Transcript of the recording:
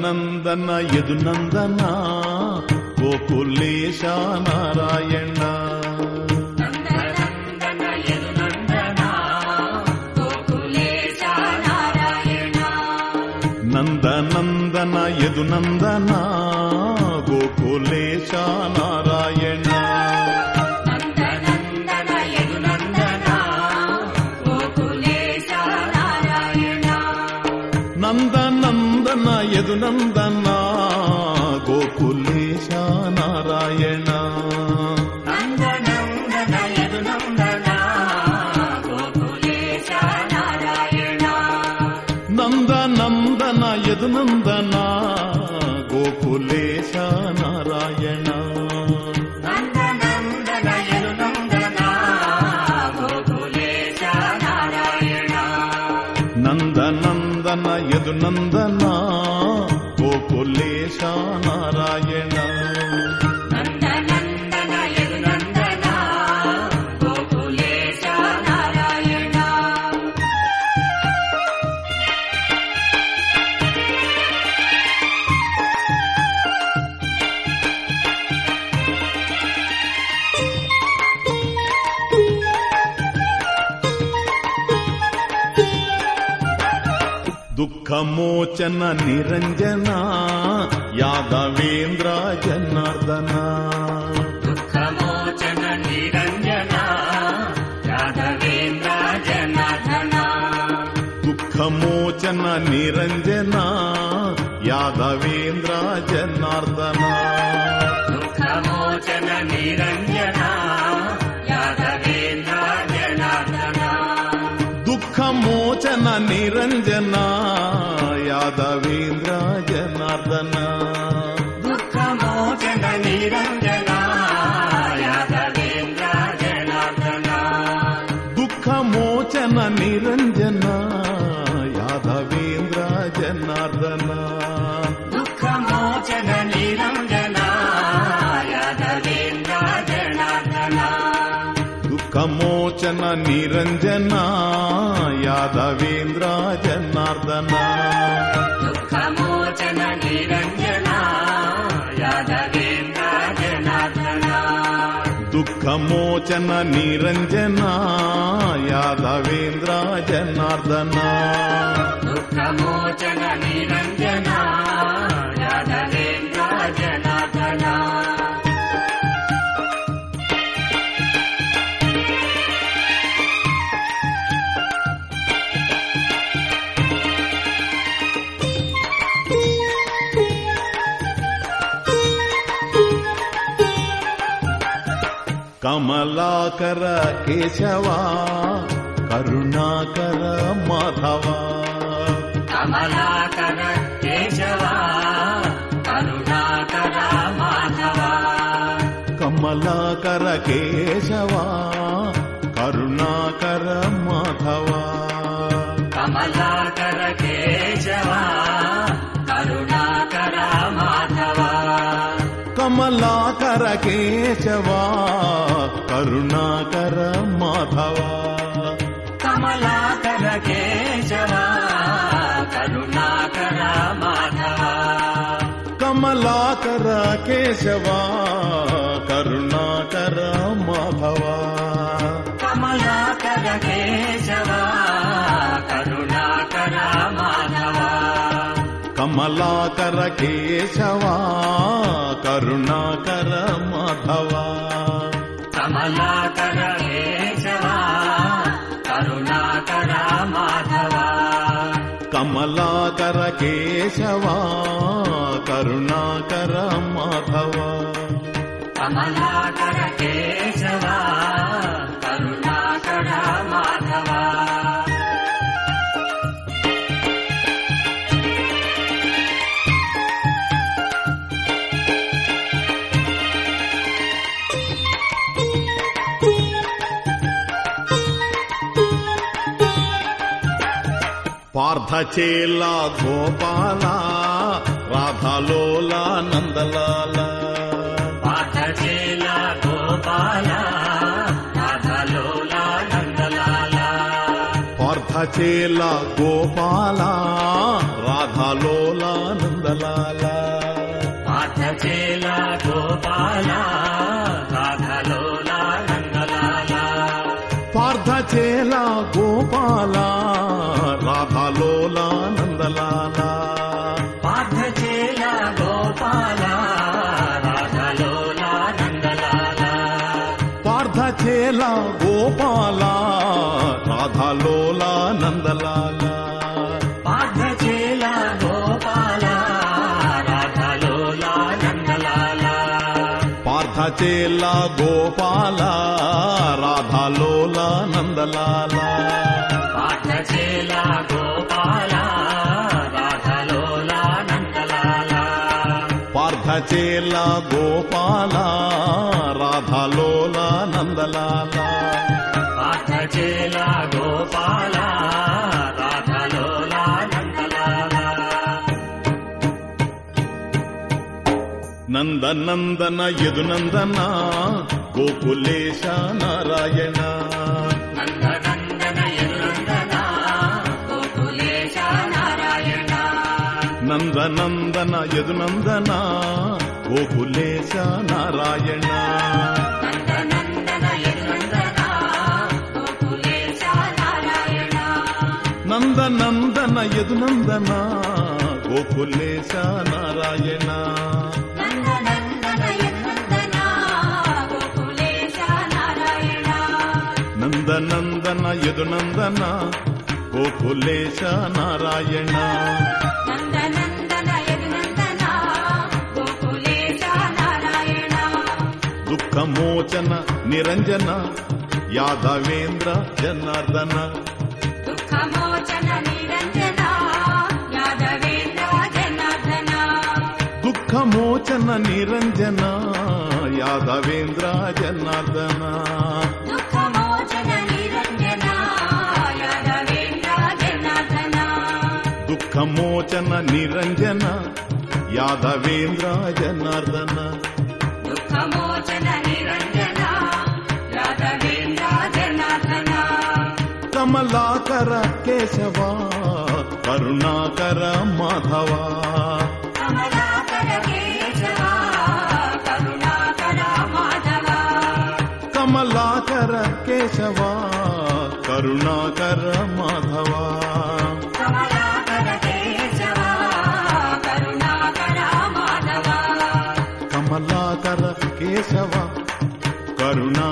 నందన యదు నందన గోకులేశ నారాయణ. నందనందన యదునందన గోకులేశ నారాయణ నందనందన యదు నందన గోకులేశ నారాయణ. నందన గోకులేశ నారాయణ. నందనందన యదునందన గోకులేశ నారాయణ. నందన యదు నందన గోకులేశ నారాయణ. దుఃఖమోచన నిరంజన యాదవేంద్ర జనార్దన. దుఃఖమోచన నిరంజన రాఘవేంద్ర జనార్దన. దుఃఖమోచన నిరంజన యాదవేంద్ర జనార్దన. మోచన నిరంజన యాదవేంద్ర జనార్దన. దుఃఖ మోచన నిరంజన యాదవేంద్ర జనార్దన. దుఃఖ మోచన నిరంజన యాదవేంద్ర జనార్దన. దుఃఖ మోచన నిరంజన యాదవేంద్ర జనార్దన. దుఃఖ మోచన నిరంజనా జనార్దన దుఃఖమోచన నిరంజన యాదవేంద్ర జనార్దన దుఃఖమోచన నిరంజన యాదవేంద్ర జనార్దన कमलाकर केशवा करुणाकर माधवा। कमलाकर कमलाकर केशवा करुणाकर माधवा। कमलाकर केशवा करुणाकर माधवा। कमला शंकर केशवा करुणाकर माधवा। कमलाकर केशवा करुणाकर माधवा। कमलाकर केशवा కమలాకర కేశవ కరుణాకర మాధవ. కమలాకర కేశవ కరుణాకర మాధవ. కమలాకర కేశవ కరుణాకర మాధవ. కమలాకర राध चेला गोपाला राधा लोला नंदलाला। चेला गोपाला राधा लोला नंदलाला। चेला गोपाला पार्था चे गोपाला राधा लोला लोलानन्देला गोपाला राधा लोला नन्दलाला चे ल गोपाला నందనందన యదునందన గోకులేశ నారాయణ. నందనందన యదునందన గోకులేశ నారాయణ. నందనందన యదునందన గోకులేశ నారాయణ. యదునందన గోకులేశ నారాయణ. దుఃఖమోచన నిరంజన యాదవేంద్ర జనార్దన. దుఃఖమోచన నిరంజన యాదవేంద్ర జనార్దన. దుఃఖమోచన నిరంజన యాదవేంద్ర జనార్దన దుఃఖమోచన నిరంజన యాదవేంద్ర జనార్దన కమలాకర కేశవ కరుణాకర మాధవ. కమలాకర కేశవ కరుణాకర మాధవ. కమలాకర కేశవ కరుణాకర మాధవ